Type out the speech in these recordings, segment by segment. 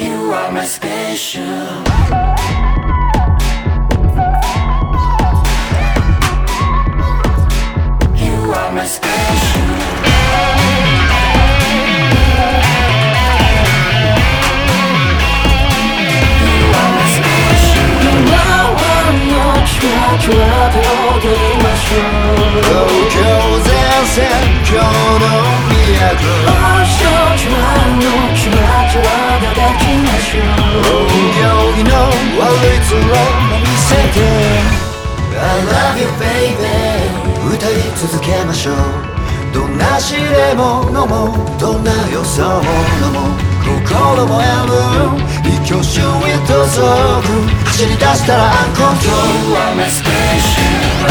You are my special. 律を見せて I love you baby. 歌い続けましょう。どんな知れ物もどんな予想ものも心もやむ。一挙手一投足走り出したらアンコント。ロール I'm a spaceship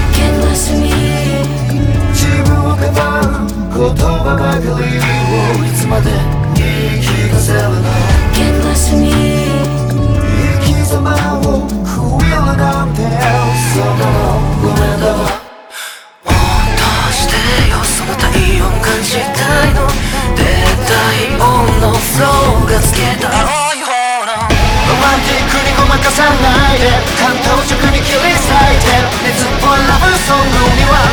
任さないで。感動色に切り裂いて。熱っぽいラブソングには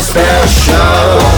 special.